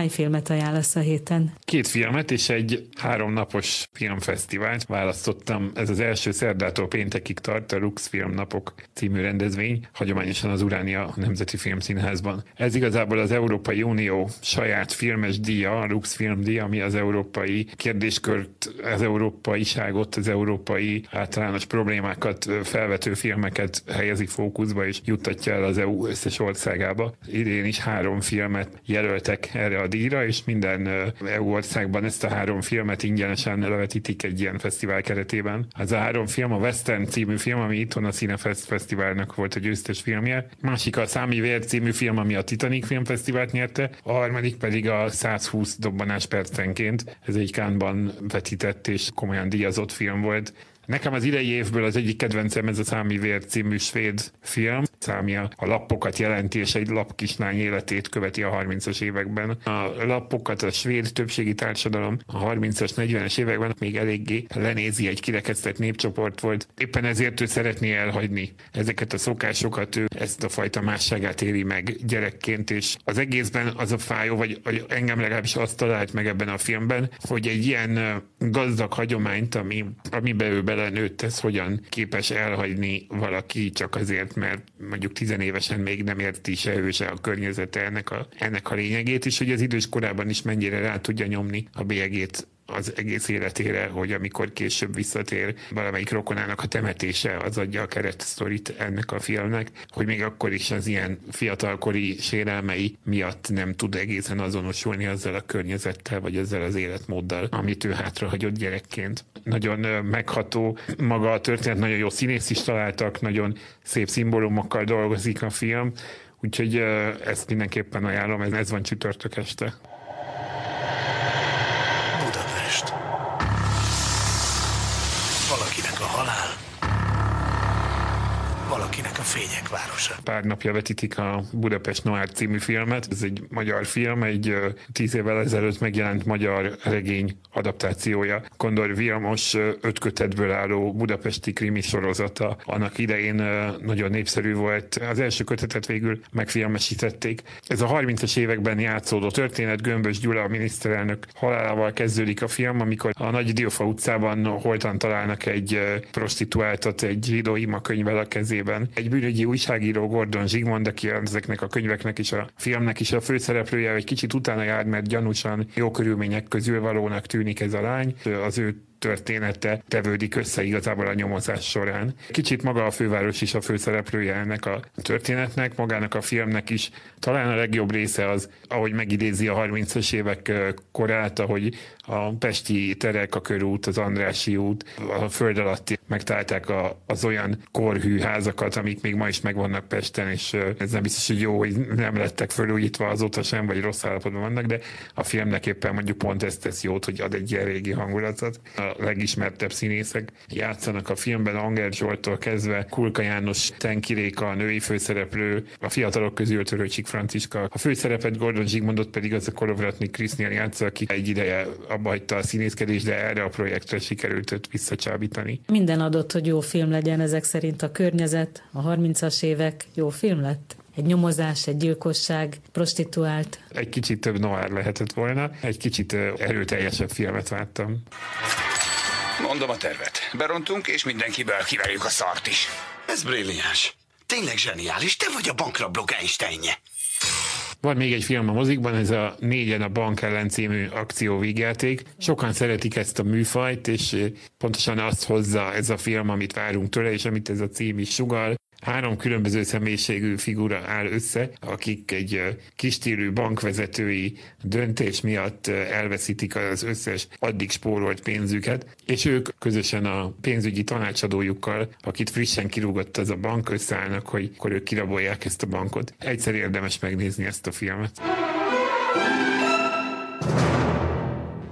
Hány filmet ajánlasz a héten? Két filmet és egy háromnapos filmfesztivált választottam. Ez az első szerdától péntekig tart a Lux Filmnapok című rendezvény, hagyományosan az Uránia Nemzeti Filmszínházban. Ez igazából az Európai Unió saját filmes díja, a Lux Film díja, ami az európai kérdéskört, az európaiságot, az európai általános problémákat felvető filmeket helyezi fókuszba és juttatja el az EU összes országába. Idén is három filmet jelöltek erre a díjra, és minden EU országban ezt a három filmet ingyenesen levetítik egy ilyen fesztivál keretében. Az a három film a Western című film, ami itthon a Cinefest Fesztiválnak volt a győztes filmje. Másik a Számi Vér című film, ami a Titanic Filmfesztivált nyerte. A harmadik pedig a 120 dobbanás percenként. Ez egy Kánban vetített és komolyan díjazott film volt. Nekem az idei évből az egyik kedvencem ez a Számi Vér című svéd film. Számi a lappokat jelenti, és egy lapkislány életét követi a 30-as években. A lappokat a svéd többségi társadalom a 30-as, 40-es években még eléggé lenézi, egy kirekesztett népcsoport volt. Éppen ezért ő szeretné elhagyni ezeket a szokásokat, ő ezt a fajta másságát éli meg gyerekként, és az egészben az a fájó, vagy, vagy engem legalábbis azt talált meg ebben a filmben, hogy egy ilyen gazdag hagyományt, ami, amiben ő belenőtt, ez hogyan képes elhagyni valaki csak azért, mert mondjuk tizenévesen még nem érti se ő se a környezete ennek a, ennek a lényegét, és hogy az idős korában is mennyire rá tudja nyomni a bélyegét az egész életére, hogy amikor később visszatér valamelyik rokonának a temetése, az adja a keretsztorit ennek a filmnek, hogy még akkor is az ilyen fiatalkori sérelmei miatt nem tud egészen azonosulni azzal a környezettel, vagy ezzel az életmóddal, amit ő hátrahagyott gyerekként. Nagyon megható maga a történet, nagyon jó színész is találtak, nagyon szép szimbólumokkal dolgozik a film, úgyhogy ezt mindenképpen ajánlom, ez van csütörtök este. máquina, a fények városa. Pár napja vetítik a Budapest Noir című filmet. Ez egy magyar film, egy tíz évvel ezelőtt megjelent magyar regény adaptációja. Kondor Vilmos öt kötetből álló budapesti krimi sorozata. Annak idején nagyon népszerű volt. Az első kötetet végül megfilmesítették. Ez a 30-as években játszódó történet Gömbös Gyula, a miniszterelnök halálával kezdődik a film, amikor a Nagy Diófa utcában holtan találnak egy prostituáltat egy zsidó ima könyvvel a kezében. Egy bűnügyi újságíró Gordon Zsigmond, aki ezeknek a könyveknek is a filmnek is a főszereplője, egy kicsit utána jár, mert gyanúsan jó körülmények közül valónak tűnik ez a lány. Az ő története tevődik össze igazából a nyomozás során. Kicsit maga a főváros is a főszereplője ennek a történetnek, magának a filmnek is. Talán a legjobb része az, ahogy megidézi a 30-as évek korát, ahogy a Pesti terek, a körút, az Andrási út, a föld alatti megtalálták a, az olyan korhű házakat, amik még ma is megvannak Pesten, és ez nem biztos, hogy jó, hogy nem lettek fölújítva azóta sem, vagy rossz állapotban vannak, de a filmnek éppen mondjuk pont ezt tesz jót, hogy ad egy ilyen régi hangulatot. A legismertebb színészek játszanak a filmben, Anger Zsoltól kezdve, Kulka János, Tenki Réka, a női főszereplő, a fiatalok közül Törőcsik Franciska. A főszerepet Gordon Zsigmondot pedig az a Kolovratni Krisztián játsza, aki egy ideje abba hagyta a színészkedést, de erre a projektre sikerült őt visszacsábítani. Minden adott, hogy jó film legyen ezek szerint a környezet, a 30-as évek jó film lett? egy nyomozás, egy gyilkosság, prostituált. Egy kicsit több noir lehetett volna, egy kicsit erőteljesebb filmet vártam. Mondom a tervet. Berontunk, és mindenkiből kiverjük a szart is. Ez brilliáns. Tényleg zseniális. Te vagy a bankrablók Einsteinje. Van még egy film a mozikban, ez a Négyen a bank ellen című akcióvígjáték. Sokan szeretik ezt a műfajt, és pontosan azt hozza ez a film, amit várunk tőle, és amit ez a cím is sugal. Három különböző személyiségű figura áll össze, akik egy kistílű bankvezetői döntés miatt elveszítik az összes addig spórolt pénzüket, és ők közösen a pénzügyi tanácsadójukkal, akit frissen kirúgott az a bank, összeállnak, hogy akkor ők kirabolják ezt a bankot. Egyszer érdemes megnézni ezt a filmet.